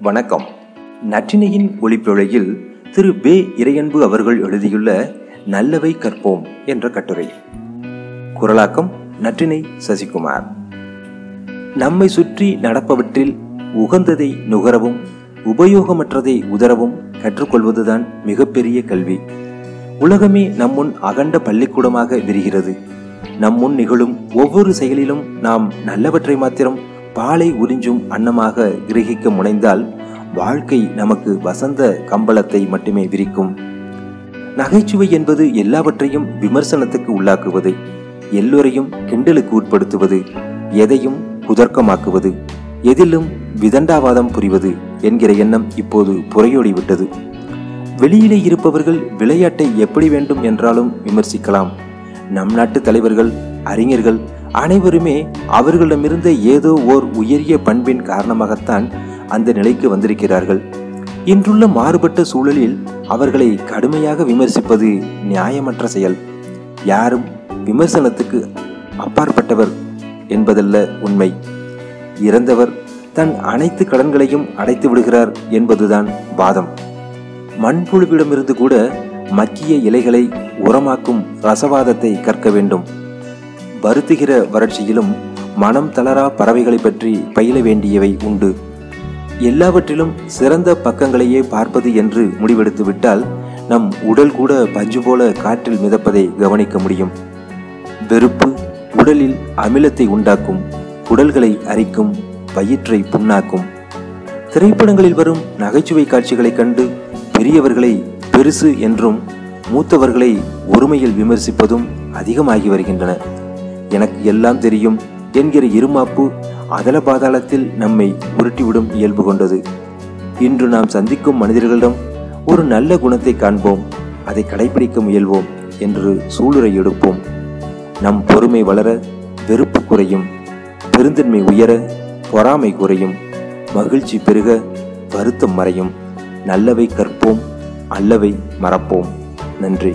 வணக்கம். நற்றினையின் ஒளிப்பிழையில் திரு பே இறையன்பு அவர்கள் எழுதியுள்ள நல்லவை கற்போம் என்ற கட்டுரை. குரலாக்கம் நற்றினை சசிகுமார். நம்மை சுற்றி நடப்பவற்றில் உகந்ததை நுகரவும் உபயோகமற்றதை உதரவும் கற்றுக்கொள்வதுதான் மிகப்பெரிய கல்வி. உலகமே நம்முன் அகண்ட பள்ளிக்கூடமாக விரிகிறது. நம்முன் நிகழும் ஒவ்வொரு செயலிலும் நாம் நல்லவற்றை மாத்திரம் பாலை உறிஞ்சும் அன்னமாக கிரகிக்க முனைந்தால் வாழ்க்கை நமக்கு வசந்த கம்பளத்தை மட்டுமே விரிக்கும். நகைச்சுவை என்பது எல்லாவற்றையும் விமர்சனத்துக்கு உள்ளாக்குவது எல்லோரையும் கிண்டலுக்கு உட்படுத்துவது எதையும் குதர்க்கமாக்குவது எதிலும் விதண்டாவாதம் புரிவது என்கிற எண்ணம் இப்போது புறையோடிவிட்டது வெளியிலே இருப்பவர்கள் விளையாட்டை எப்படி வேண்டும் என்றாலும் விமர்சிக்கலாம். நம் நாட்டு தலைவர்கள் அறிஞர்கள் அனைவருமே அவர்களிடமிருந்த ஏதோ ஓர் உயரிய பண்பின் காரணமாகத்தான் அந்த நிலைக்கு வந்திருக்கிறார்கள். இன்றுள்ள மாறுபட்ட சூழலில் அவர்களை கடுமையாக விமர்சிப்பது நியாயமற்ற செயல். யாரும் விமர்சனத்துக்கு அப்பாற்பட்டவர் என்பதல்ல உண்மை. இறந்தவர் தன் அனைத்து கடன்களையும் அடைத்து விடுகிறார் என்பதுதான் வாதம். மண்புழுவிடமிருந்து கூட மக்கிய இலைகளை உரமாக்கும் ரசவாதத்தை கற்க வேண்டும். வருத்துகிற வறட்சியிலும் மனம் தளரா பறவைகளை பற்றி பயில வேண்டியவை உண்டு. எல்லாவற்றிலும் சிறந்த பக்கங்களையே பார்ப்பது என்று முடிவெடுத்துவிட்டால் நம் உடல் கூட பஞ்சு போல காற்றில் மிதப்பதை கவனிக்க முடியும். வெறுப்பு உடலில் அமிலத்தை உண்டாக்கும் குடல்களை அரிக்கும் வயிற்றை புண்ணாக்கும். திரைப்படங்களில் வரும் நகைச்சுவை காட்சிகளைக் கண்டு பெரியவர்களை பெருசு என்றும் மூத்தவர்களை ஒருமையில் விமர்சிப்பதும் அதிகமாகி வருகின்றன. எனக்கு எல்லாம் தெரியும் என்கிற இருமாப்பு அதல பாதாளத்தில் நம்மை உருட்டிவிடும் இயல்பு கொண்டது. இன்று நாம் சந்திக்கும் மனிதர்களிடம் ஒரு நல்ல குணத்தை காண்போம் அதை கடைபிடிக்க முயல்வோம் என்று சூளுரை எடுப்போம். நம் பொறுமை வளர வெறுப்பு குறையும் பெருந்தன்மை உயர பொறாமை குறையும் மகிழ்ச்சி பெருக வருத்தம் மறையும். நல்லவை கற்போம் அல்லவை மறப்போம். நன்றி.